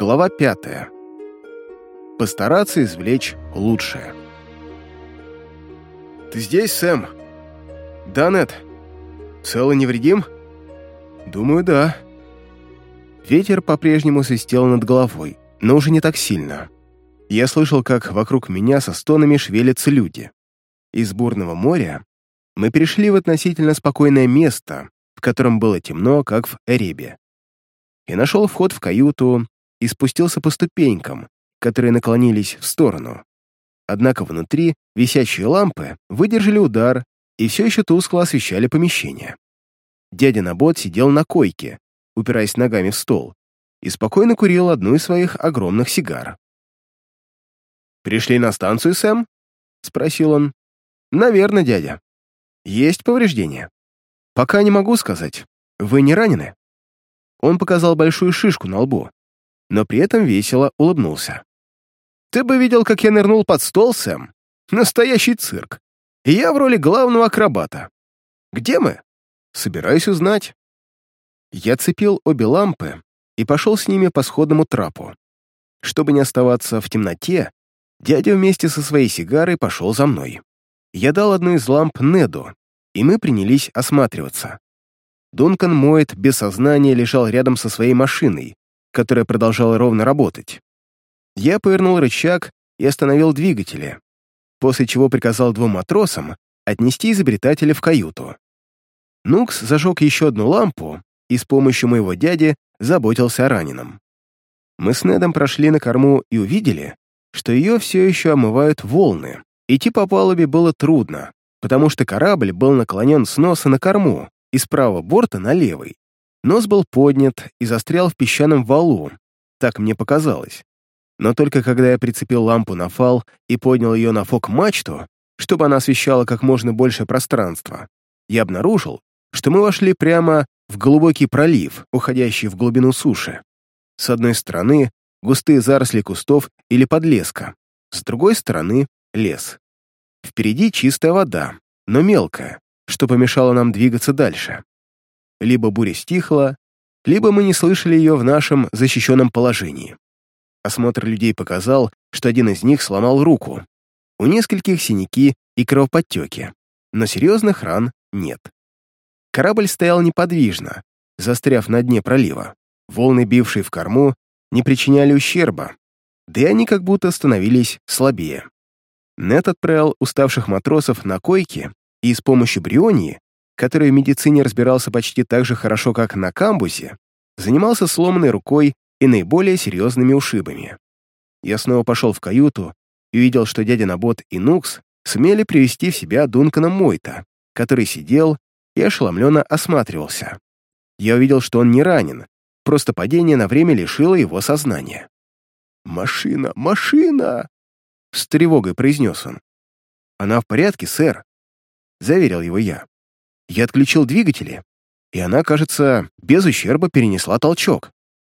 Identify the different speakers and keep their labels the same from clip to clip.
Speaker 1: Глава пятая. Постараться извлечь лучшее. «Ты здесь, Сэм?» «Да, Нет. Цел и невредим?» «Думаю, да». Ветер по-прежнему свистел над головой, но уже не так сильно. Я слышал, как вокруг меня со стонами шевелятся люди. Из бурного моря мы перешли в относительно спокойное место, в котором было темно, как в Эребе. Я нашел вход в каюту и спустился по ступенькам, которые наклонились в сторону. Однако внутри висящие лампы выдержали удар и все еще тускло освещали помещение. Дядя Набот сидел на койке, упираясь ногами в стол, и спокойно курил одну из своих огромных сигар. «Пришли на станцию, Сэм?» — спросил он. «Наверное, дядя. Есть повреждения?» «Пока не могу сказать. Вы не ранены?» Он показал большую шишку на лбу, но при этом весело улыбнулся. «Ты бы видел, как я нырнул под стол, Сэм. Настоящий цирк. И я в роли главного акробата. Где мы? Собираюсь узнать». Я цепил обе лампы и пошел с ними по сходному трапу. Чтобы не оставаться в темноте, дядя вместе со своей сигарой пошел за мной. Я дал одну из ламп Неду, и мы принялись осматриваться. Дункан Мойт без сознания лежал рядом со своей машиной, которая продолжала ровно работать. Я повернул рычаг и остановил двигатели, после чего приказал двум матросам отнести изобретателя в каюту. Нукс зажег еще одну лампу и с помощью моего дяди заботился о раненом. Мы с Недом прошли на корму и увидели, что ее все еще омывают волны. Идти по палубе было трудно, потому что корабль был наклонен с носа на корму и с правого борта на левый. Нос был поднят и застрял в песчаном валу, так мне показалось. Но только когда я прицепил лампу на фал и поднял ее на фок-мачту, чтобы она освещала как можно больше пространства, я обнаружил, что мы вошли прямо в глубокий пролив, уходящий в глубину суши. С одной стороны — густые заросли кустов или подлеска, с другой стороны — лес. Впереди чистая вода, но мелкая, что помешало нам двигаться дальше. Либо буря стихла, либо мы не слышали ее в нашем защищенном положении. Осмотр людей показал, что один из них сломал руку. У нескольких синяки и кровоподтеки, но серьезных ран нет. Корабль стоял неподвижно, застряв на дне пролива. Волны, бившие в корму, не причиняли ущерба, да и они как будто становились слабее. Нет отправил уставших матросов на койки и с помощью брионии, который в медицине разбирался почти так же хорошо, как на камбузе, занимался сломанной рукой и наиболее серьезными ушибами. Я снова пошел в каюту и увидел, что дядя Набот и Нукс сумели привести в себя Дункана Мойта, который сидел и ошеломленно осматривался. Я увидел, что он не ранен, просто падение на время лишило его сознания. «Машина! Машина!» — с тревогой произнес он. «Она в порядке, сэр», — заверил его я. Я отключил двигатели, и она, кажется, без ущерба перенесла толчок.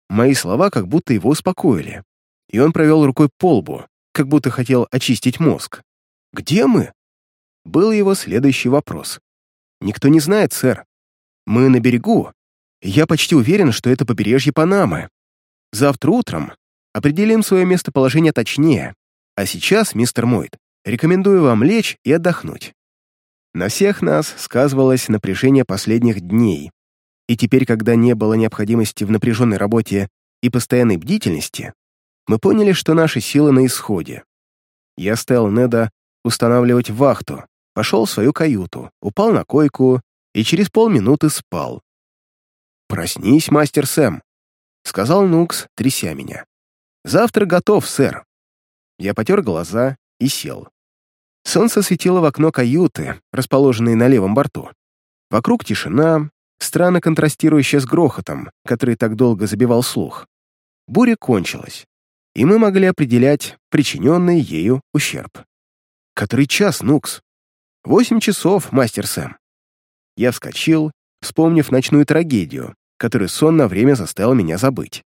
Speaker 1: Мои слова как будто его успокоили, и он провел рукой по лбу, как будто хотел очистить мозг. «Где мы?» Был его следующий вопрос. «Никто не знает, сэр. Мы на берегу. Я почти уверен, что это побережье Панамы. Завтра утром определим свое местоположение точнее, а сейчас, мистер Мойт, рекомендую вам лечь и отдохнуть. На всех нас сказывалось напряжение последних дней, и теперь, когда не было необходимости в напряженной работе и постоянной бдительности, мы поняли, что наши силы на исходе. Я стал Неда устанавливать вахту, пошел в свою каюту, упал на койку и через полминуты спал. «Проснись, мастер Сэм», — сказал Нукс, тряся меня. «Завтра готов, сэр». Я потер глаза и сел. Солнце светило в окно каюты, расположенной на левом борту. Вокруг тишина, странно контрастирующая с грохотом, который так долго забивал слух. Буря кончилась, и мы могли определять причиненный ею ущерб. Который час, Нукс? Восемь часов, мастер Сэм. Я вскочил, вспомнив ночную трагедию, которую сон на время заставил меня забыть.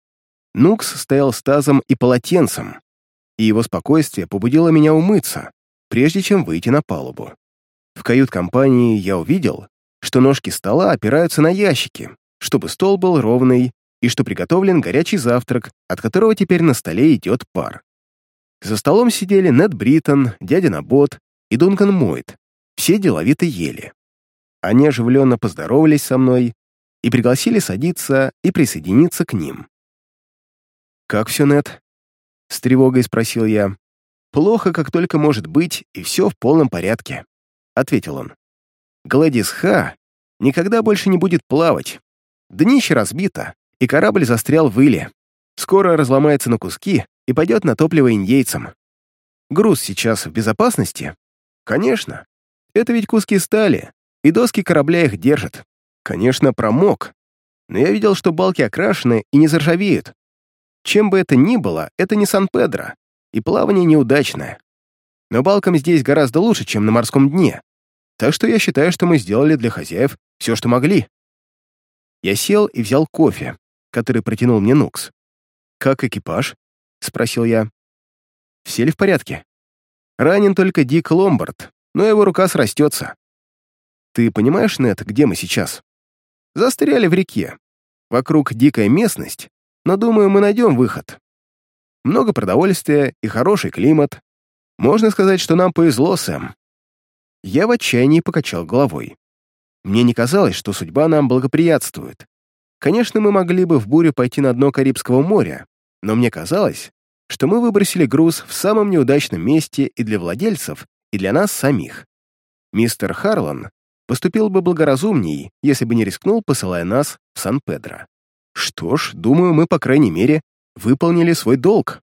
Speaker 1: Нукс стоял с тазом и полотенцем, и его спокойствие побудило меня умыться, прежде чем выйти на палубу. В кают-компании я увидел, что ножки стола опираются на ящики, чтобы стол был ровный и что приготовлен горячий завтрак, от которого теперь на столе идет пар. За столом сидели Нед Бриттон, дядя Набот и Дункан Мойт. Все деловито ели. Они оживленно поздоровались со мной и пригласили садиться и присоединиться к ним. «Как все, Нед?» — с тревогой спросил я. «Плохо, как только может быть, и все в полном порядке», — ответил он. «Гладис Ха никогда больше не будет плавать. Днище разбито, и корабль застрял в иле. Скоро разломается на куски и пойдет на топливо индейцам. Груз сейчас в безопасности? Конечно. Это ведь куски стали, и доски корабля их держат. Конечно, промок. Но я видел, что балки окрашены и не заржавеют. Чем бы это ни было, это не Сан-Педро, и плавание неудачное. Но балкам здесь гораздо лучше, чем на морском дне. Так что я считаю, что мы сделали для хозяев все, что могли. Я сел и взял кофе, который протянул мне Нукс. «Как экипаж?» — спросил я. «Все ли в порядке?» «Ранен только Дик Ломбард, но его рука срастется». «Ты понимаешь, Нет, где мы сейчас?» «Застряли в реке. Вокруг дикая местность, но, думаю, мы найдем выход. Много продовольствия и хороший климат. Можно сказать, что нам повезло, Сэм». Я в отчаянии покачал головой. Мне не казалось, что судьба нам благоприятствует. Конечно, мы могли бы в бурю пойти на дно Карибского моря, но мне казалось, что мы выбросили груз в самом неудачном месте и для владельцев, и для нас самих. Мистер Харлан поступил бы благоразумней, если бы не рискнул, посылая нас в Сан-Педро. Что ж, думаю, мы, по крайней мере, выполнили свой долг,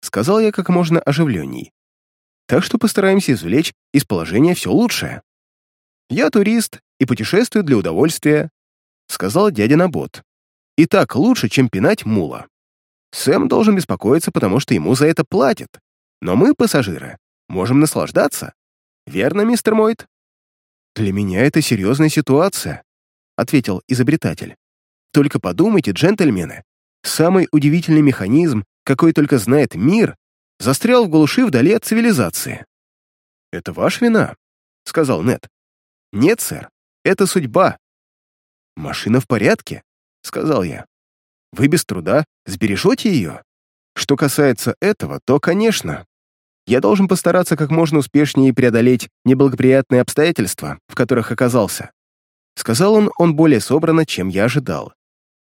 Speaker 1: сказал я как можно оживленней. Так что постараемся извлечь из положения все лучшее. Я турист и путешествую для удовольствия, сказал дядя Набот. И так лучше, чем пинать мула. Сэм должен беспокоиться, потому что ему за это платят. Но мы, пассажиры, можем наслаждаться. Верно, мистер Мойт? Для меня это серьезная ситуация, ответил изобретатель. Только подумайте, джентльмены, самый удивительный механизм, какой только знает мир, застрял в глуши вдали от цивилизации. «Это ваша вина», — сказал Нед. «Нет, сэр, это судьба. «Машина в порядке», — сказал я. «Вы без труда сбережете ее? Что касается этого, то, конечно, я должен постараться как можно успешнее преодолеть неблагоприятные обстоятельства, в которых оказался». Сказал он, он более собрано, чем я ожидал.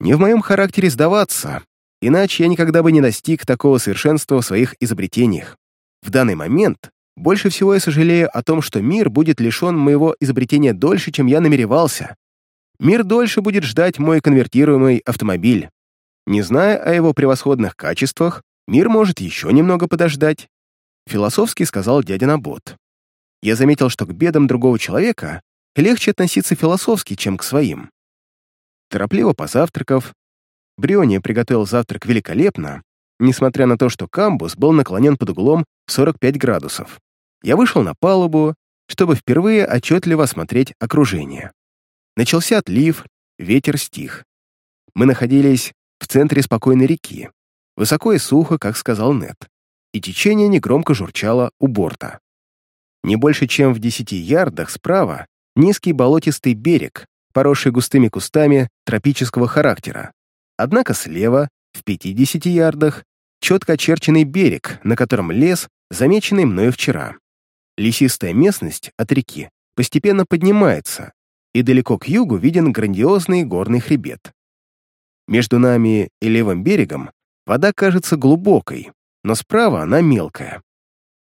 Speaker 1: «Не в моем характере сдаваться, иначе я никогда бы не достиг такого совершенства в своих изобретениях. В данный момент больше всего я сожалею о том, что мир будет лишен моего изобретения дольше, чем я намеревался, мир дольше будет ждать мой конвертируемый автомобиль. Не зная о его превосходных качествах, мир может еще немного подождать. Философски сказал дядя Набот. Я заметил, что к бедам другого человека легче относиться философски, чем к своим. Торопливо позавтракав, Бриони приготовил завтрак великолепно, несмотря на то, что камбус был наклонен под углом 45 градусов. Я вышел на палубу, чтобы впервые отчетливо осмотреть окружение. Начался отлив, ветер стих. Мы находились в центре спокойной реки, высоко и сухо, как сказал Нет, и течение негромко журчало у борта. Не больше, чем в десяти ярдах справа низкий болотистый берег, поросший густыми кустами тропического характера. Однако слева, в 50 ярдах, четко очерченный берег, на котором лес, замеченный мною вчера. Лесистая местность от реки постепенно поднимается, и далеко к югу виден грандиозный горный хребет. Между нами и левым берегом вода кажется глубокой, но справа она мелкая.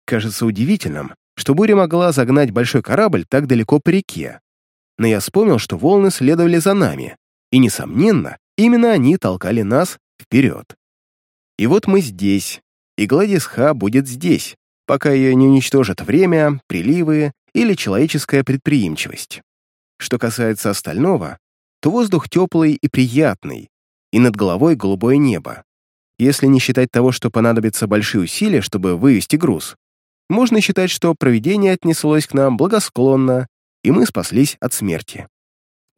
Speaker 1: Кажется удивительным, что буря могла загнать большой корабль так далеко по реке. Но я вспомнил, что волны следовали за нами, и, несомненно, именно они толкали нас вперед. И вот мы здесь, и Гладис Ха будет здесь, пока ее не уничтожат время, приливы или человеческая предприимчивость. Что касается остального, то воздух теплый и приятный, и над головой голубое небо. Если не считать того, что понадобятся большие усилия, чтобы вывести груз, можно считать, что провидение отнеслось к нам благосклонно, и мы спаслись от смерти.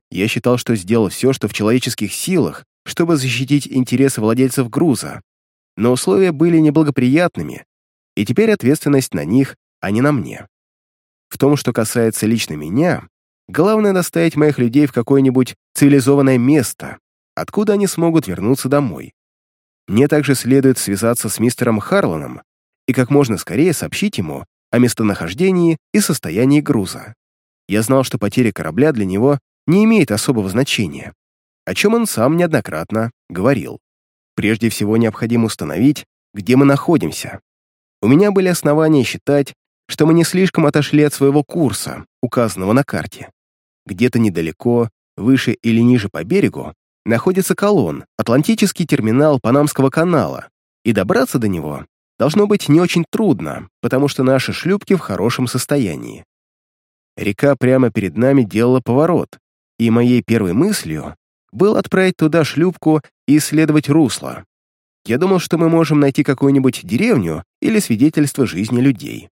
Speaker 1: Я считал, что сделал все, что в человеческих силах, чтобы защитить интересы владельцев груза, но условия были неблагоприятными, и теперь ответственность на них, а не на мне. В том, что касается лично меня, Главное доставить моих людей в какое-нибудь цивилизованное место, откуда они смогут вернуться домой. Мне также следует связаться с мистером Харланом и как можно скорее сообщить ему о местонахождении и состоянии груза. Я знал, что потеря корабля для него не имеет особого значения, о чем он сам неоднократно говорил. Прежде всего необходимо установить, где мы находимся. У меня были основания считать, что мы не слишком отошли от своего курса, указанного на карте. Где-то недалеко, выше или ниже по берегу, находится колонн, Атлантический терминал Панамского канала, и добраться до него должно быть не очень трудно, потому что наши шлюпки в хорошем состоянии. Река прямо перед нами делала поворот, и моей первой мыслью было отправить туда шлюпку и исследовать русло. Я думал, что мы можем найти какую-нибудь деревню или свидетельство жизни людей.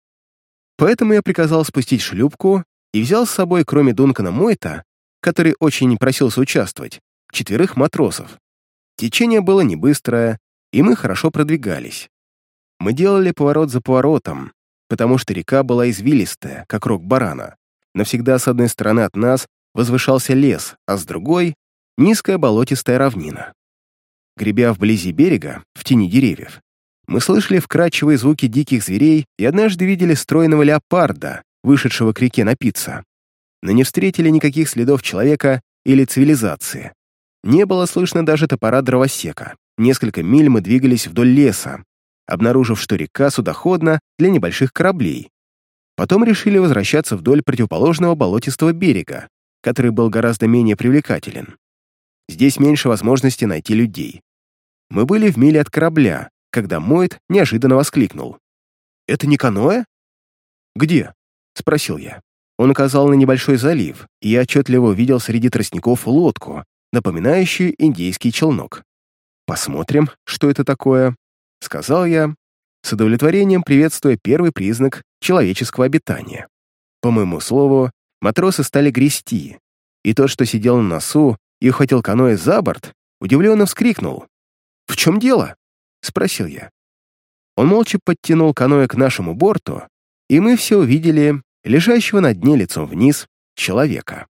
Speaker 1: Поэтому я приказал спустить шлюпку и взял с собой, кроме Дункана Мойта, который очень просился участвовать, четверых матросов. Течение было не быстрое, и мы хорошо продвигались. Мы делали поворот за поворотом, потому что река была извилистая, как рог барана. Навсегда с одной стороны от нас возвышался лес, а с другой — низкая болотистая равнина. Гребя вблизи берега, в тени деревьев, мы слышали вкрадчивые звуки диких зверей и однажды видели стройного леопарда, вышедшего к реке напиться. Но не встретили никаких следов человека или цивилизации. Не было слышно даже топора дровосека. Несколько миль мы двигались вдоль леса, обнаружив, что река судоходна для небольших кораблей. Потом решили возвращаться вдоль противоположного болотистого берега, который был гораздо менее привлекателен. Здесь меньше возможности найти людей. Мы были в миле от корабля, когда Мойт неожиданно воскликнул. «Это не каноэ?» «Где?» — спросил я. Он указал на небольшой залив, и я отчетливо увидел среди тростников лодку, напоминающую индейский челнок. «Посмотрим, что это такое», — сказал я, с удовлетворением приветствуя первый признак человеческого обитания. По моему слову, матросы стали грести, и тот, что сидел на носу и ухватил каноэ за борт, удивленно вскрикнул. «В чем дело?» — спросил я. Он молча подтянул каноэ к нашему борту, и мы все увидели лежащего на дне лицом вниз человека.